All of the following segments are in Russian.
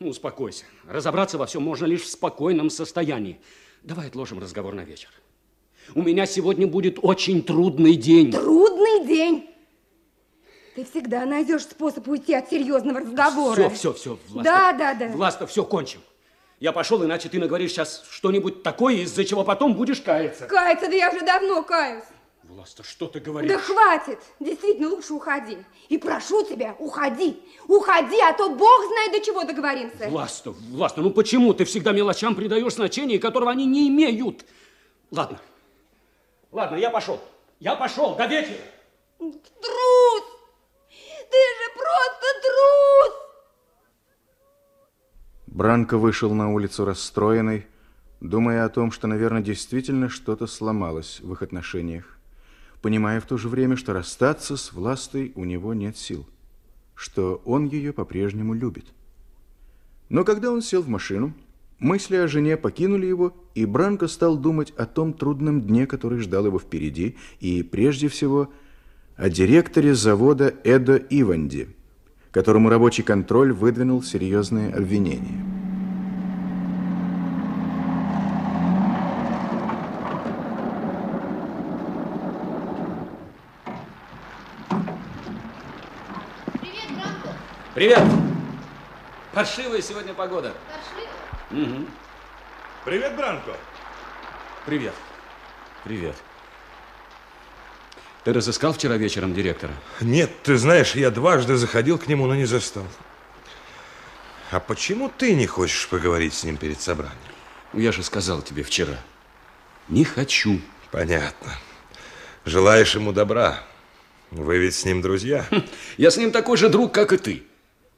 Ну, успокойся. Разобраться во всем можно лишь в спокойном состоянии. Давай отложим разговор на вечер. У меня сегодня будет очень трудный день. Трудный день? Ты всегда найдешь способ уйти от серьезного разговора. Все, все, все, Власта. Да, да, да. Власта, все, кончим. Я пошел, иначе ты наговоришь сейчас что-нибудь такое, из-за чего потом будешь каяться. Каяться, да я уже давно каюсь. Власта, что ты говоришь? Да хватит. Действительно, лучше уходи. И прошу тебя, уходи. Уходи, а то бог знает, до чего договоримся. Власта, Власта, ну почему ты всегда мелочам придаешь значение, которого они не имеют? Ладно. Ладно, я пошел. Я пошел. До вечера. Трус! Ты же просто трус! Бранко вышел на улицу расстроенный, думая о том, что, наверное, действительно что-то сломалось в их отношениях, понимая в то же время, что расстаться с Властой у него нет сил, что он ее по-прежнему любит. Но когда он сел в машину, мысли о жене покинули его, и Бранко стал думать о том трудном дне, который ждал его впереди, и прежде всего о директоре завода Эдо Иванди, которому рабочий контроль выдвинул серьезные обвинения. Привет. Паршивая сегодня погода. Паршиво? Угу. Привет, Бранко. Привет. Привет. Ты разыскал вчера вечером директора? Нет, ты знаешь, я дважды заходил к нему, но не застал. А почему ты не хочешь поговорить с ним перед собранием? Ну, Я же сказал тебе вчера. Не хочу. Понятно. Желаешь ему добра. Вы ведь с ним друзья. Я с ним такой же друг, как и ты.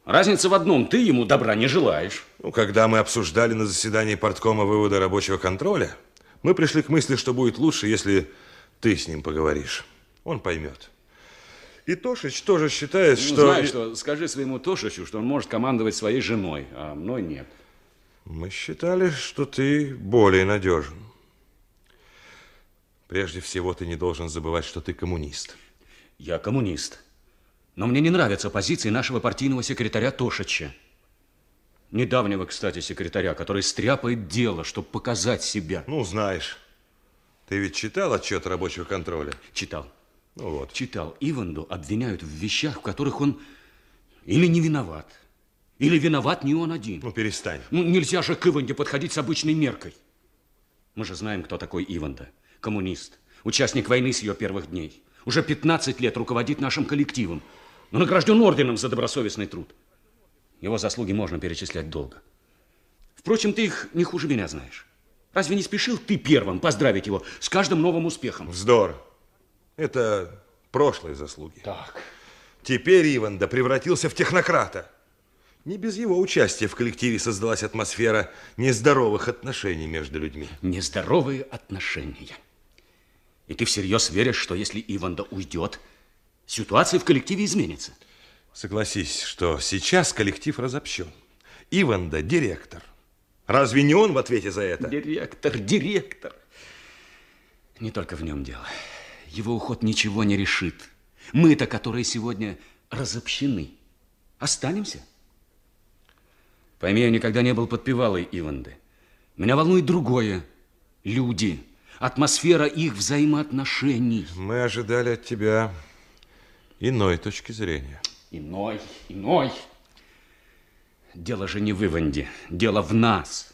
Разница в одном, ты ему добра не желаешь. Ну, когда мы обсуждали на заседании порткома вывода рабочего контроля, мы пришли к мысли, что будет лучше, если ты с ним поговоришь. Он поймет. И Тошич тоже считает, Ну, что... знаешь что, скажи своему Тошичу, что он может командовать своей женой, а мной нет. Мы считали, что ты более надежен. Прежде всего, ты не должен забывать, что ты коммунист. Я коммунист. Но мне не нравятся позиции нашего партийного секретаря Тошича. Недавнего, кстати, секретаря, который стряпает дело, чтобы показать себя. Ну, знаешь. Ты ведь читал отчет рабочего контроля? Читал. Ну вот. Читал. Иванду обвиняют в вещах, в которых он или не виноват, или виноват не он один. Ну, перестань. Ну, нельзя же к Иванде подходить с обычной меркой. Мы же знаем, кто такой Иванда. Коммунист. Участник войны с ее первых дней. Уже 15 лет руководит нашим коллективом. Но награжден орденом за добросовестный труд. Его заслуги можно перечислять долго. Впрочем, ты их не хуже меня знаешь. Разве не спешил ты первым поздравить его с каждым новым успехом? Вздор. Это прошлые заслуги. Так. Теперь Иванда превратился в технократа. Не без его участия в коллективе создалась атмосфера нездоровых отношений между людьми. Нездоровые отношения. И ты всерьез веришь, что если Иванда уйдет, ситуация в коллективе изменится? Согласись, что сейчас коллектив разобщен. Иванда – директор. Разве не он в ответе за это? Директор, директор. Не только в нем дело. Его уход ничего не решит. Мы-то, которые сегодня разобщены, останемся. Пойми, я никогда не был подпевалой Иванды. Меня волнует другое. Люди, атмосфера их взаимоотношений. Мы ожидали от тебя иной точки зрения. Иной, иной. Дело же не в Иванде, дело в нас.